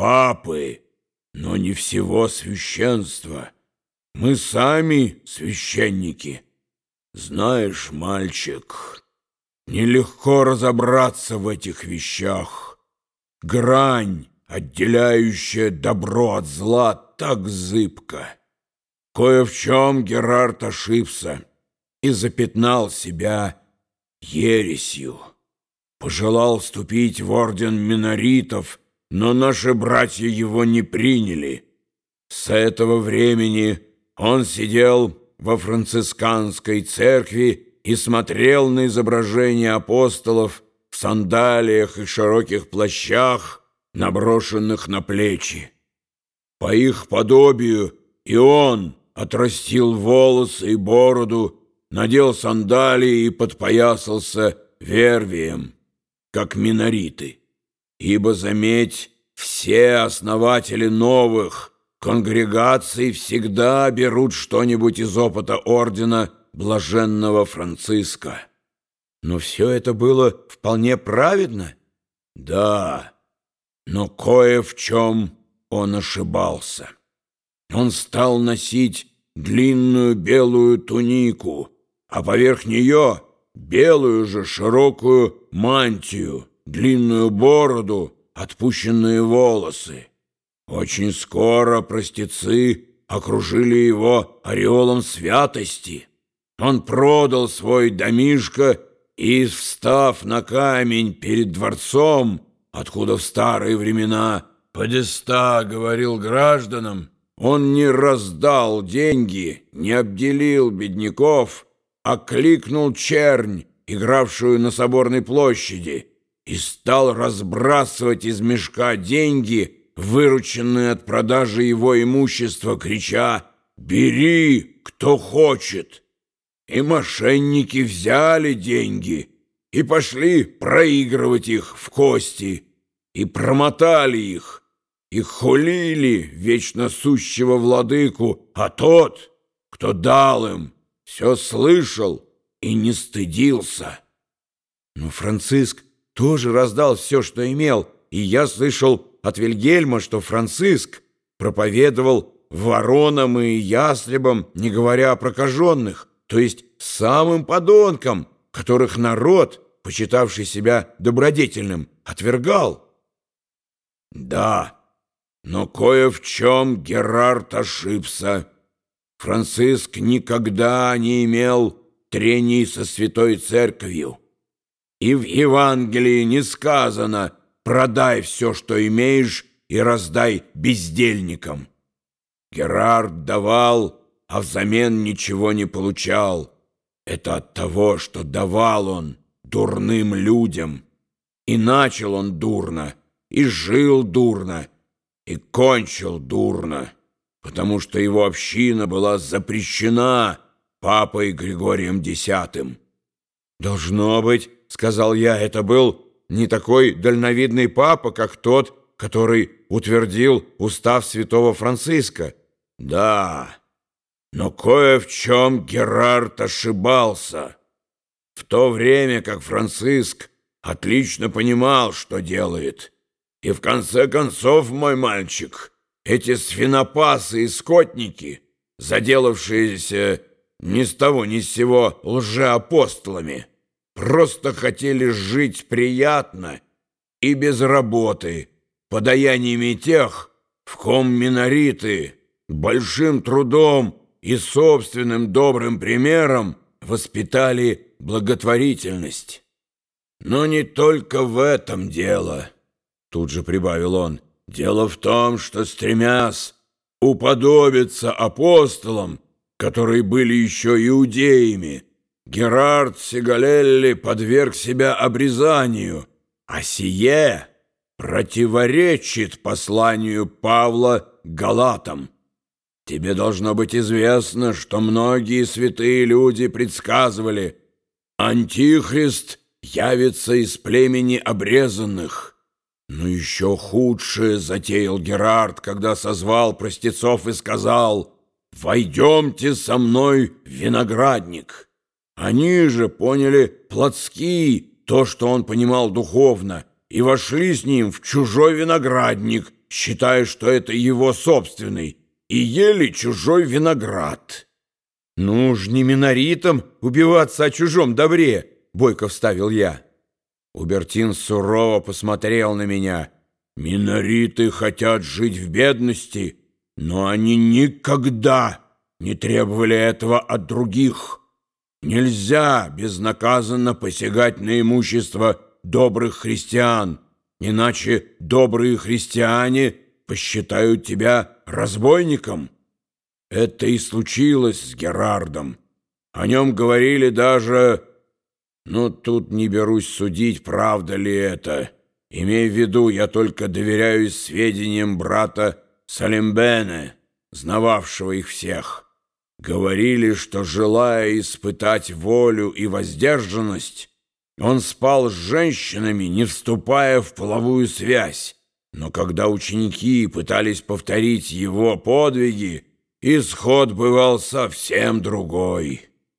папы, но не всего священства. Мы сами священники. Знаешь, мальчик, нелегко разобраться в этих вещах. Грань, отделяющая добро от зла, так зыбка. Кое в чем Герард ошибся и запятнал себя ересью. Пожелал вступить в орден миноритов, но наши братья его не приняли. С этого времени он сидел во францисканской церкви и смотрел на изображения апостолов в сандалиях и широких плащах, наброшенных на плечи. По их подобию и он отрастил волосы и бороду, надел сандалии и подпоясался вервием, как минориты. Ибо, заметь, все основатели новых конгрегаций всегда берут что-нибудь из опыта ордена блаженного Франциска. Но все это было вполне праведно? Да, но кое в чем он ошибался. Он стал носить длинную белую тунику, а поверх нее белую же широкую мантию, длинную бороду, отпущенные волосы. Очень скоро простецы окружили его ореолом святости. Он продал свой домишко и, встав на камень перед дворцом, откуда в старые времена Подеста говорил гражданам, он не раздал деньги, не обделил бедняков, а кликнул чернь, игравшую на соборной площади, и стал разбрасывать из мешка деньги, вырученные от продажи его имущества, крича «Бери, кто хочет!» И мошенники взяли деньги и пошли проигрывать их в кости, и промотали их, и хулили вечно сущего владыку, а тот, кто дал им, все слышал и не стыдился. Но Франциск тоже раздал все, что имел, и я слышал от Вильгельма, что Франциск проповедовал воронам и ястребам, не говоря о прокаженных, то есть самым подонкам, которых народ, почитавший себя добродетельным, отвергал. Да, но кое в чем Герард ошибся. Франциск никогда не имел трений со Святой Церковью. И в Евангелии не сказано «продай все, что имеешь, и раздай бездельникам». Герард давал, а взамен ничего не получал. Это от того, что давал он дурным людям. И начал он дурно, и жил дурно, и кончил дурно, потому что его община была запрещена папой Григорием X. «Должно быть, — сказал я, — это был не такой дальновидный папа, как тот, который утвердил устав святого Франциска». «Да, но кое в чем Герард ошибался. В то время как Франциск отлично понимал, что делает». И в конце концов, мой мальчик, эти свинопасы и скотники, заделавшиеся ни с того ни с сего лжеапостолами, просто хотели жить приятно и без работы, подаяниями тех, в ком минориты большим трудом и собственным добрым примером воспитали благотворительность. Но не только в этом дело». Тут же прибавил он, «Дело в том, что, стремясь уподобиться апостолам, которые были еще иудеями, Герард Сигалелли подверг себя обрезанию, а сие противоречит посланию Павла Галатам. Тебе должно быть известно, что многие святые люди предсказывали, Антихрист явится из племени обрезанных». Но еще худшее затеял Герард, когда созвал простецов и сказал «Войдемте со мной в виноградник». Они же поняли плотски то, что он понимал духовно, и вошли с ним в чужой виноградник, считая, что это его собственный, и ели чужой виноград. «Ну ж не миноритом убиваться о чужом добре», — бойко вставил я. Убертин сурово посмотрел на меня. «Минориты хотят жить в бедности, но они никогда не требовали этого от других. Нельзя безнаказанно посягать на имущество добрых христиан, иначе добрые христиане посчитают тебя разбойником». Это и случилось с Герардом. О нем говорили даже... Ну, тут не берусь судить, правда ли это. Имей в виду, я только доверяюсь сведениям брата Салимбене, знававшего их всех. Говорили, что, желая испытать волю и воздержанность, он спал с женщинами, не вступая в половую связь. Но когда ученики пытались повторить его подвиги, исход бывал совсем другой.